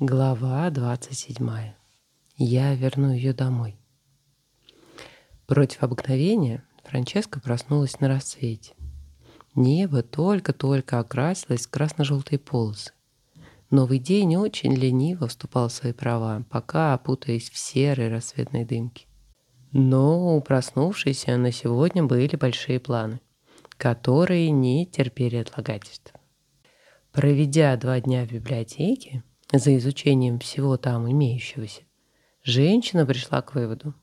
Глава 27. Я верну ее домой. Против обыкновения Франческа проснулась на рассвете. Небо только-только окрасилось в красно-желтые полосы. Новый день очень лениво вступал в свои права, пока опутаясь в серой рассветной дымке. Но у проснувшейся на сегодня были большие планы, которые не терпели отлагательств. Проведя два дня в библиотеке, за изучением всего там имеющегося, женщина пришла к выводу.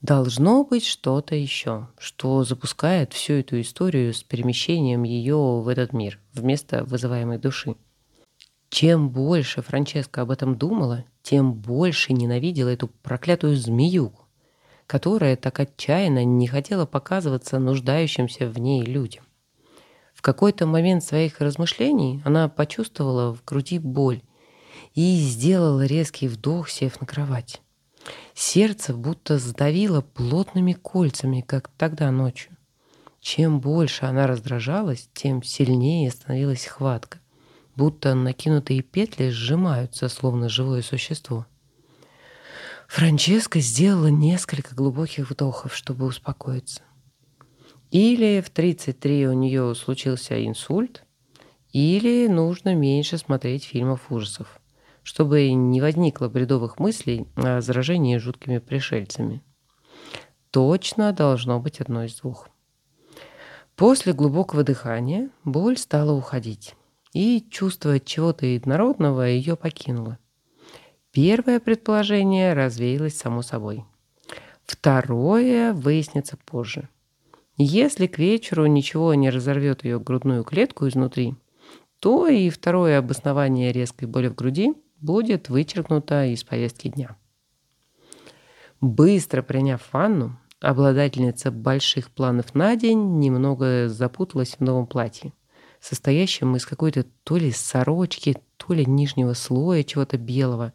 Должно быть что-то еще, что запускает всю эту историю с перемещением ее в этот мир вместо вызываемой души. Чем больше Франческа об этом думала, тем больше ненавидела эту проклятую змеюку, которая так отчаянно не хотела показываться нуждающимся в ней людям. В какой-то момент своих размышлений она почувствовала в груди боль и сделала резкий вдох, сев на кровать. Сердце будто сдавило плотными кольцами, как тогда ночью. Чем больше она раздражалась, тем сильнее становилась хватка, будто накинутые петли сжимаются, словно живое существо. Франческа сделала несколько глубоких вдохов, чтобы успокоиться. Или в 33 у нее случился инсульт, или нужно меньше смотреть фильмов ужасов чтобы не возникло бредовых мыслей о заражении жуткими пришельцами. Точно должно быть одно из двух. После глубокого дыхания боль стала уходить, и чувство чего-то инородного ее покинуло. Первое предположение развеялось само собой. Второе выяснится позже. Если к вечеру ничего не разорвет ее грудную клетку изнутри, то и второе обоснование резкой боли в груди будет вычеркнуто из повестки дня. Быстро приняв ванну, обладательница больших планов на день немного запуталась в новом платье, состоящем из какой-то то ли сорочки, то ли нижнего слоя чего-то белого,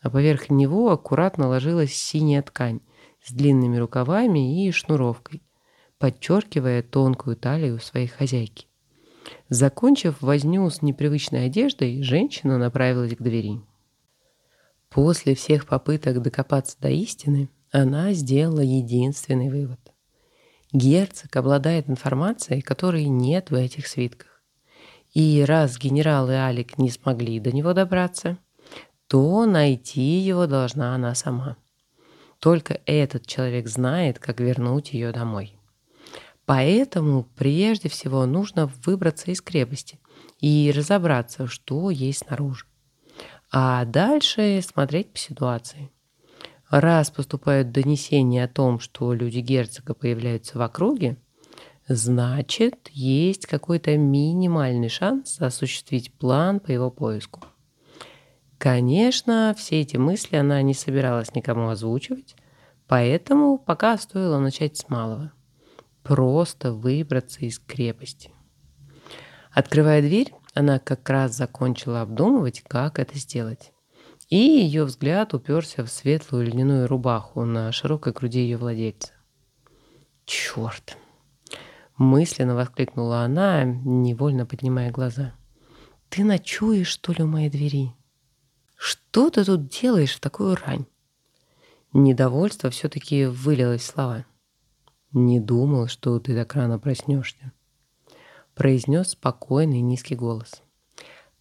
а поверх него аккуратно ложилась синяя ткань с длинными рукавами и шнуровкой, подчеркивая тонкую талию своей хозяйки. Закончив возню с непривычной одеждой, женщина направилась к двери. После всех попыток докопаться до истины, она сделала единственный вывод. Герцог обладает информацией, которой нет в этих свитках. И раз генерал и Алик не смогли до него добраться, то найти его должна она сама. Только этот человек знает, как вернуть ее домой. Поэтому прежде всего нужно выбраться из крепости и разобраться, что есть снаружи. А дальше смотреть по ситуации. Раз поступают донесения о том, что люди герцога появляются в округе, значит, есть какой-то минимальный шанс осуществить план по его поиску. Конечно, все эти мысли она не собиралась никому озвучивать, поэтому пока стоило начать с малого – просто выбраться из крепости. Открывая дверь, она как раз закончила обдумывать, как это сделать. И ее взгляд уперся в светлую льняную рубаху на широкой груди ее владельца. «Черт!» Мысленно воскликнула она, невольно поднимая глаза. «Ты ночуешь, что ли, у моей двери? Что ты тут делаешь в такую рань?» Недовольство все-таки вылилось в слова. «Не думал, что ты так рано проснешься», — произнес спокойный низкий голос.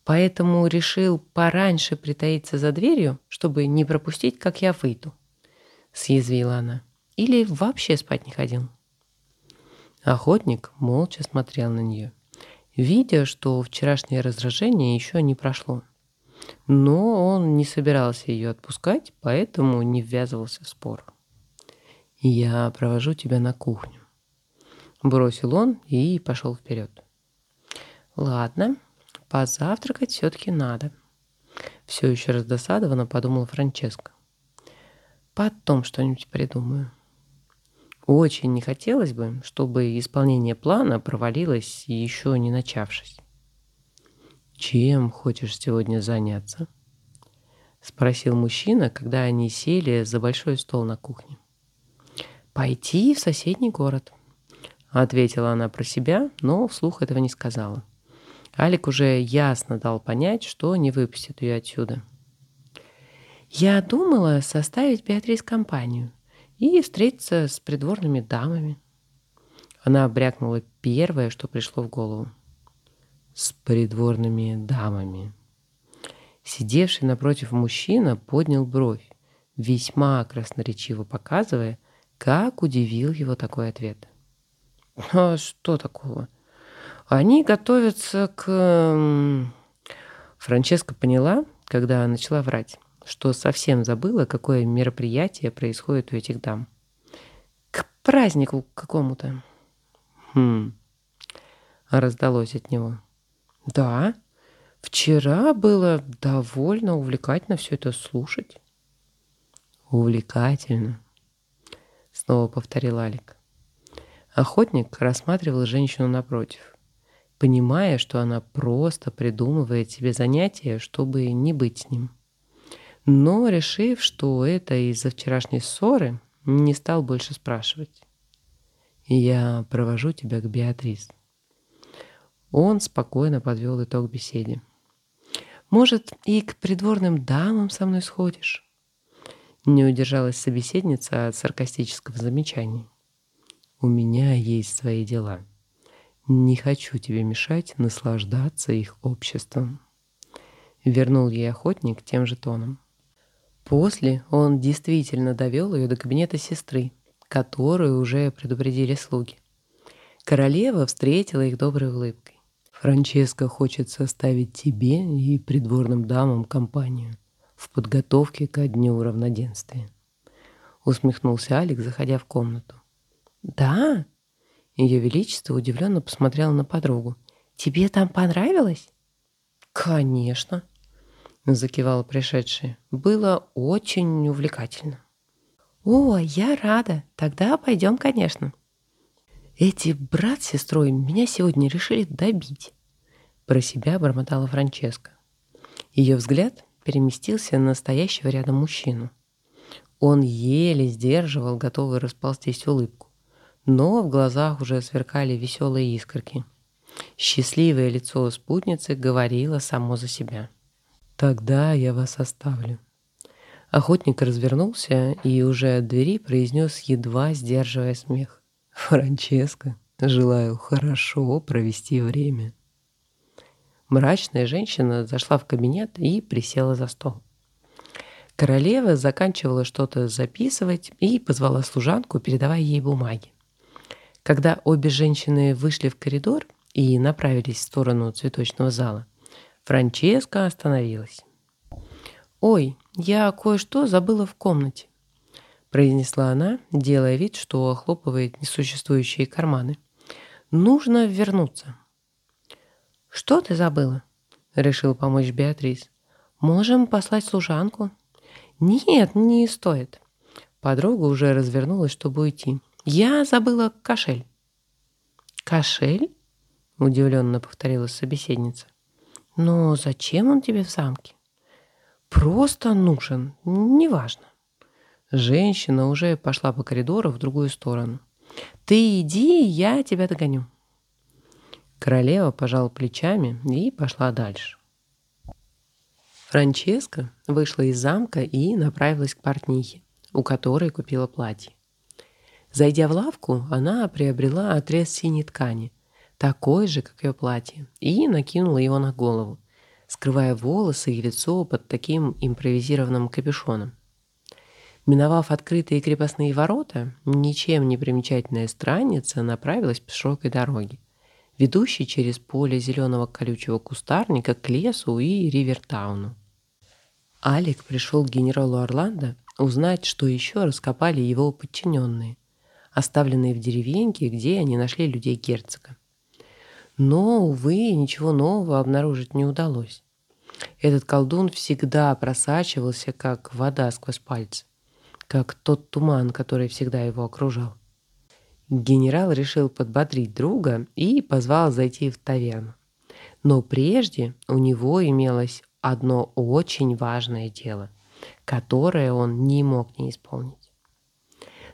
«Поэтому решил пораньше притаиться за дверью, чтобы не пропустить, как я выйду», — съязвила она. «Или вообще спать не ходил?» Охотник молча смотрел на нее, видя, что вчерашнее раздражение еще не прошло. Но он не собирался ее отпускать, поэтому не ввязывался в спор. «Я провожу тебя на кухню», — бросил он и пошел вперед. «Ладно, позавтракать все-таки надо», — все еще раздосадованно подумала Франческа. «Потом что-нибудь придумаю». Очень не хотелось бы, чтобы исполнение плана провалилось, еще не начавшись. «Чем хочешь сегодня заняться?» — спросил мужчина, когда они сели за большой стол на кухне. «Пойти в соседний город», — ответила она про себя, но вслух этого не сказала. Алик уже ясно дал понять, что не выпустит ее отсюда. Я думала составить Беатрис компанию и встретиться с придворными дамами. Она брякнула первое, что пришло в голову. С придворными дамами. Сидевший напротив мужчина поднял бровь, весьма красноречиво показывая, как удивил его такой ответ. А что такого? Они готовятся к... Франческа поняла, когда начала врать, что совсем забыла, какое мероприятие происходит у этих дам. К празднику какому-то. Хм. Раздалось от него. Да, вчера было довольно увлекательно все это слушать. Увлекательно. Снова повторил Алик. Охотник рассматривал женщину напротив, понимая, что она просто придумывает себе занятие, чтобы не быть с ним. Но, решив, что это из-за вчерашней ссоры, не стал больше спрашивать. «Я провожу тебя к Беатрис». Он спокойно подвел итог беседе. «Может, и к придворным дамам со мной сходишь?» Не удержалась собеседница от саркастического замечания. «У меня есть свои дела. Не хочу тебе мешать наслаждаться их обществом». Вернул ей охотник тем же тоном. После он действительно довел ее до кабинета сестры, которую уже предупредили слуги. Королева встретила их доброй улыбкой. «Франческа хочет составить тебе и придворным дамам компанию в подготовке ко дню равноденствия». Усмехнулся Алик, заходя в комнату. «Да?» Ее Величество удивленно посмотрела на подругу. «Тебе там понравилось?» «Конечно», закивала пришедшая. Было очень увлекательно. О, я рада. Тогда пойдем, конечно. Эти брат с сестрой меня сегодня решили добить. Про себя бормотала Франческа. Ее взгляд переместился на настоящего рядом мужчину. Он еле сдерживал, готовый расползтись улыбку. Но в глазах уже сверкали веселые искорки. Счастливое лицо спутницы говорило само за себя. Тогда я вас оставлю. Охотник развернулся и уже от двери произнес, едва сдерживая смех. Франческо, желаю хорошо провести время. Мрачная женщина зашла в кабинет и присела за стол. Королева заканчивала что-то записывать и позвала служанку, передавая ей бумаги. Когда обе женщины вышли в коридор и направились в сторону цветочного зала, Франческа остановилась. «Ой, я кое-что забыла в комнате», — произнесла она, делая вид, что охлопывает несуществующие карманы. «Нужно вернуться». «Что ты забыла?» — решил помочь Беатрис. «Можем послать служанку». «Нет, не стоит». Подруга уже развернулась, чтобы уйти. «Я забыла кошель». «Кошель?» — удивленно повторила собеседница. Но зачем он тебе в замке? Просто нужен, неважно. Женщина уже пошла по коридору в другую сторону. Ты иди, я тебя догоню. Королева пожала плечами и пошла дальше. Франческа вышла из замка и направилась к портнихе, у которой купила платье. Зайдя в лавку, она приобрела отрез синей ткани, такой же, как ее платье, и накинула его на голову, скрывая волосы и лицо под таким импровизированным капюшоном. Миновав открытые крепостные ворота, ничем не примечательная странница направилась по широкой дороге, ведущей через поле зеленого колючего кустарника к лесу и Ривертауну. Алик пришел к генералу Орландо узнать, что еще раскопали его подчиненные, оставленные в деревеньке, где они нашли людей герцога. Но, увы, ничего нового обнаружить не удалось. Этот колдун всегда просачивался, как вода сквозь пальцы, как тот туман, который всегда его окружал. Генерал решил подбодрить друга и позвал зайти в таверну. Но прежде у него имелось одно очень важное дело, которое он не мог не исполнить.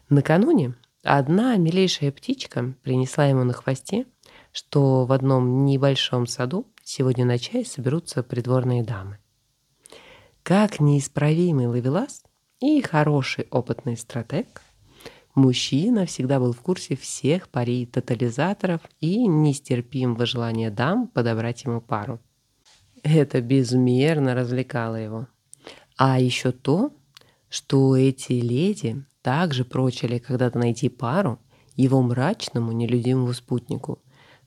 Накануне одна милейшая птичка принесла ему на хвосте что в одном небольшом саду сегодня на чай соберутся придворные дамы. Как неисправимый ловелас и хороший опытный стратег, мужчина всегда был в курсе всех парей тотализаторов и нестерпим в желании дам подобрать ему пару. Это безмерно развлекало его. А еще то, что эти леди также прочили когда-то найти пару его мрачному нелюдимому спутнику,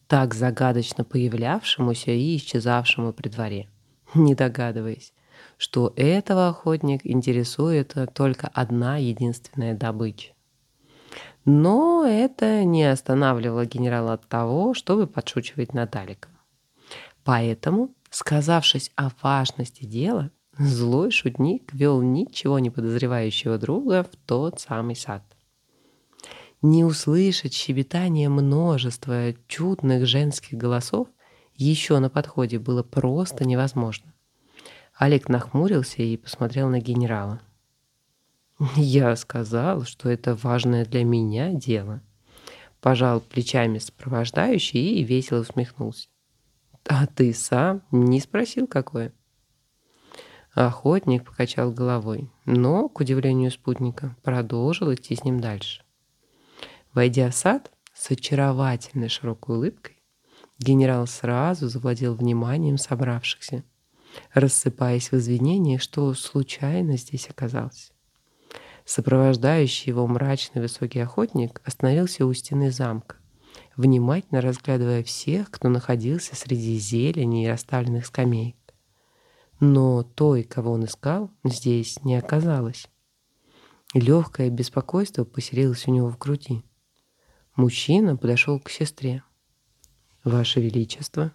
так загадочно появлявшемуся и исчезавшему при дворе, не догадываясь, что этого охотник интересует только одна единственная добыча. Но это не останавливало генерала от того, чтобы подшучивать над Аликом. Поэтому, сказавшись о важности дела, злой шутник вел ничего не подозревающего друга в тот самый сад. Не услышать щебетание множества чудных женских голосов еще на подходе было просто невозможно. Олег нахмурился и посмотрел на генерала. «Я сказал, что это важное для меня дело», пожал плечами сопровождающий и весело усмехнулся. «А ты сам не спросил, какое?» Охотник покачал головой, но, к удивлению спутника, продолжил идти с ним дальше. Войдя в сад с очаровательной широкой улыбкой, генерал сразу завладел вниманием собравшихся, рассыпаясь в извинениях, что случайно здесь оказался. Сопровождающий его мрачный высокий охотник остановился у стены замка, внимательно разглядывая всех, кто находился среди зелени и расставленных скамеек. Но той, кого он искал, здесь не оказалось. Легкое беспокойство поселилось у него в груди. Мужчина подошел к сестре. «Ваше Величество!»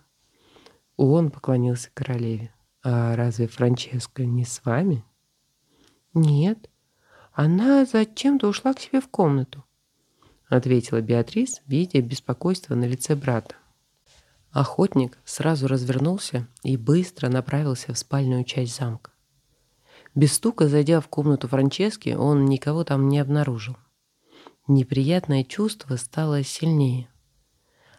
Он поклонился королеве. «А разве Франческа не с вами?» «Нет, она зачем-то ушла к себе в комнату», ответила Беатрис, видя беспокойство на лице брата. Охотник сразу развернулся и быстро направился в спальную часть замка. Без стука, зайдя в комнату Франчески, он никого там не обнаружил неприятное чувство стало сильнее.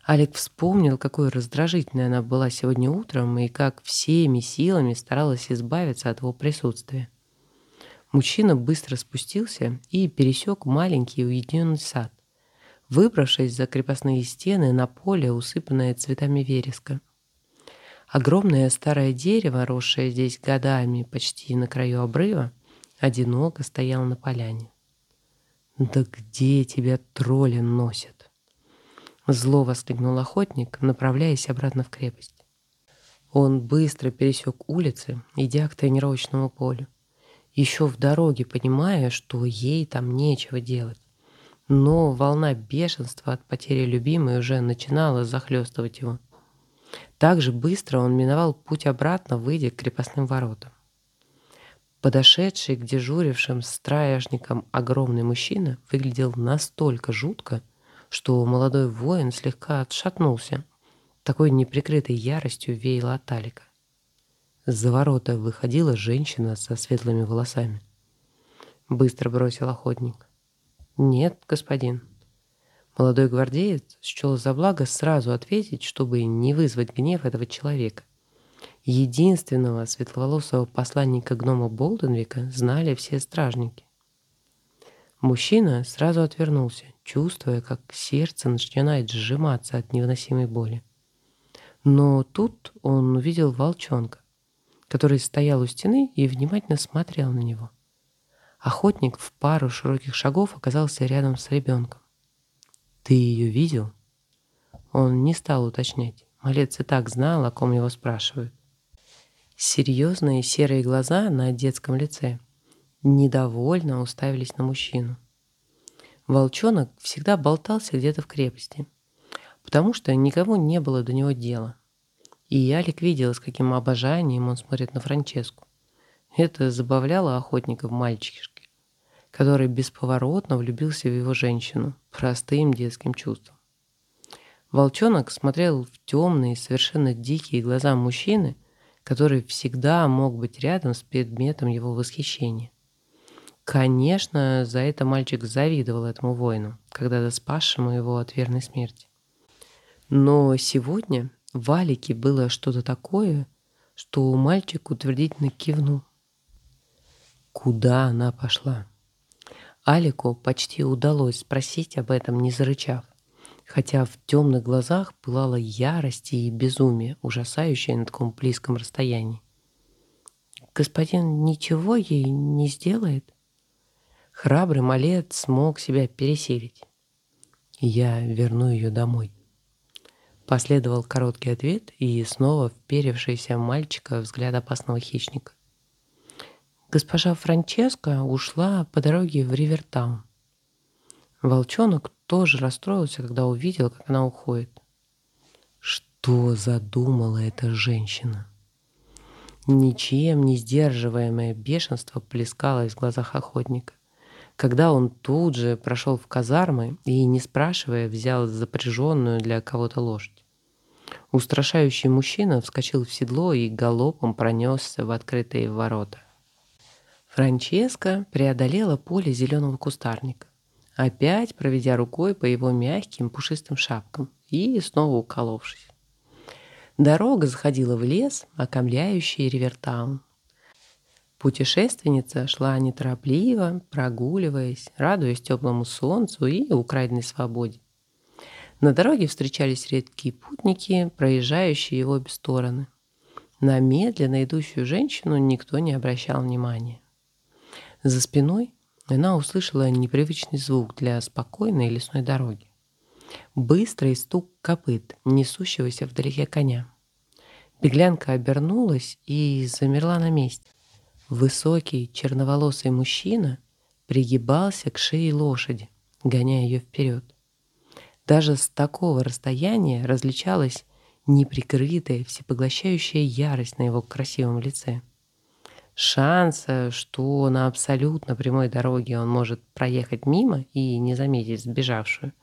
Алик вспомнил, какой раздражительной она была сегодня утром и как всеми силами старалась избавиться от его присутствия. Мужчина быстро спустился и пересек маленький уединенный сад, выбравшись за крепостные стены на поле, усыпанное цветами вереска. Огромное старое дерево, росшее здесь годами почти на краю обрыва, одиноко стояло на поляне. «Да где тебя тролли носят?» Зло воскликнул охотник, направляясь обратно в крепость. Он быстро пересек улицы, идя к тренировочному полю. Еще в дороге, понимая, что ей там нечего делать. Но волна бешенства от потери любимой уже начинала захлестывать его. Так же быстро он миновал путь обратно, выйдя к крепостным воротам. Подошедший к дежурившим стражникам огромный мужчина выглядел настолько жутко, что молодой воин слегка отшатнулся. Такой неприкрытой яростью веяла от Алика. За ворота выходила женщина со светлыми волосами. Быстро бросил охотник. «Нет, господин». Молодой гвардеец счел за благо сразу ответить, чтобы не вызвать гнев этого человека. Единственного светловолосого посланника гнома Болденвика знали все стражники. Мужчина сразу отвернулся, чувствуя, как сердце начинает сжиматься от невыносимой боли. Но тут он увидел волчонка, который стоял у стены и внимательно смотрел на него. Охотник в пару широких шагов оказался рядом с ребенком. «Ты ее видел?» Он не стал уточнять. Малец и так знал, о ком его спрашивают. Серьезные серые глаза на детском лице недовольно уставились на мужчину. Волчонок всегда болтался где-то в крепости, потому что никому не было до него дела. И Алик видел, с каким обожанием он смотрит на Франческу. Это забавляло охотника в мальчишке, который бесповоротно влюбился в его женщину простым детским чувством. Волчонок смотрел в темные, совершенно дикие глаза мужчины который всегда мог быть рядом с предметом его восхищения. Конечно, за это мальчик завидовал этому воину, когда-то спасшему его от верной смерти. Но сегодня в Алике было что-то такое, что мальчик утвердительно кивнул. Куда она пошла? Алику почти удалось спросить об этом, не зарычав, хотя в темных глазах пылала ярость и безумие, ужасающее на таком близком расстоянии. «Господин ничего ей не сделает?» Храбрый малец смог себя пересилить. «Я верну ее домой». Последовал короткий ответ и снова вперевшийся мальчика взгляд опасного хищника. Госпожа Франческа ушла по дороге в Ривертаун. Волчонок тоже расстроился, когда увидел, как она уходит. Что задумала эта женщина? Ничем не сдерживаемое бешенство плескалось в глазах охотника, когда он тут же прошел в казармы и, не спрашивая, взял запряженную для кого-то лошадь. Устрашающий мужчина вскочил в седло и галопом пронесся в открытые ворота. Франческа преодолела поле зеленого кустарника, опять проведя рукой по его мягким пушистым шапкам и снова уколовшись. Дорога заходила в лес, окомляющий Ривертаун. Путешественница шла неторопливо, прогуливаясь, радуясь теплому солнцу и украденной свободе. На дороге встречались редкие путники, проезжающие в обе стороны. На медленно идущую женщину никто не обращал внимания. За спиной она услышала непривычный звук для спокойной лесной дороги. Быстрый стук копыт, несущегося вдалеке коня. Беглянка обернулась и замерла на месте. Высокий черноволосый мужчина пригибался к шее лошади, гоняя ее вперед. Даже с такого расстояния различалась неприкрытая, всепоглощающая ярость на его красивом лице. Шанса, что на абсолютно прямой дороге он может проехать мимо и не заметить сбежавшую,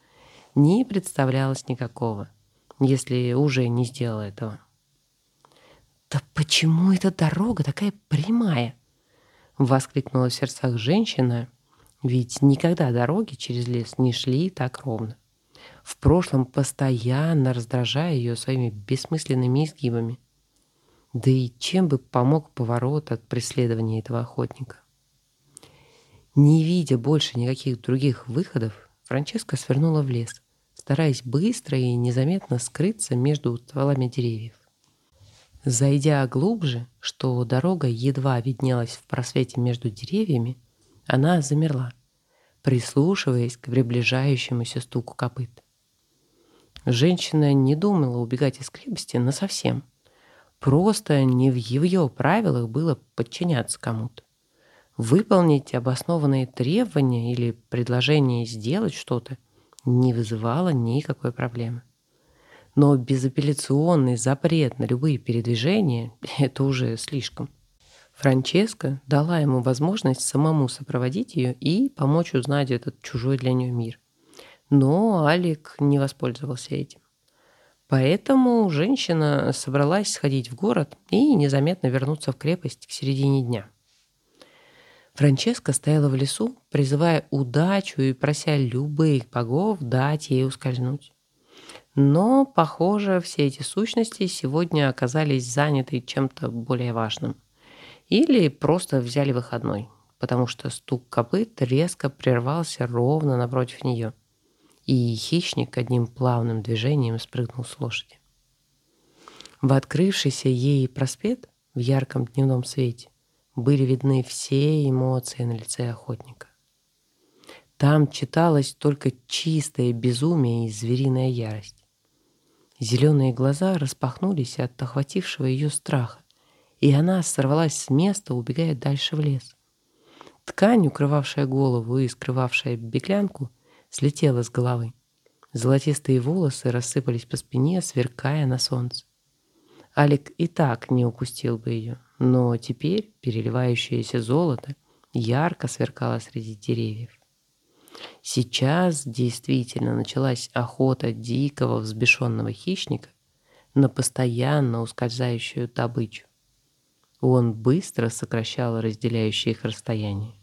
не представлялось никакого, если уже не сделал этого. «Да почему эта дорога такая прямая?» — воскликнула в сердцах женщина, ведь никогда дороги через лес не шли так ровно. В прошлом постоянно раздражая ее своими бессмысленными изгибами. Да и чем бы помог поворот от преследования этого охотника? Не видя больше никаких других выходов, Франческа свернула в лес, стараясь быстро и незаметно скрыться между стволами деревьев. Зайдя глубже, что дорога едва виднелась в просвете между деревьями, она замерла, прислушиваясь к приближающемуся стуку копыт. Женщина не думала убегать из крепости насовсем — Просто не в ее правилах было подчиняться кому-то. Выполнить обоснованные требования или предложение сделать что-то не вызывало никакой проблемы. Но безапелляционный запрет на любые передвижения – это уже слишком. Франческа дала ему возможность самому сопроводить ее и помочь узнать этот чужой для нее мир. Но Алик не воспользовался этим. Поэтому женщина собралась сходить в город и незаметно вернуться в крепость к середине дня. Франческа стояла в лесу, призывая удачу и прося любых богов дать ей ускользнуть. Но, похоже, все эти сущности сегодня оказались заняты чем-то более важным. Или просто взяли выходной, потому что стук копыт резко прервался ровно напротив нее и хищник одним плавным движением спрыгнул с лошади. В открывшийся ей проспект в ярком дневном свете были видны все эмоции на лице охотника. Там читалось только чистое безумие и звериная ярость. Зеленые глаза распахнулись от охватившего ее страха, и она сорвалась с места, убегая дальше в лес. Ткань, укрывавшая голову и скрывавшая беглянку, слетела с головы. Золотистые волосы рассыпались по спине, сверкая на солнце. Алик и так не упустил бы ее, но теперь переливающееся золото ярко сверкало среди деревьев. Сейчас действительно началась охота дикого взбешенного хищника на постоянно ускользающую добычу. Он быстро сокращал разделяющие их расстояние.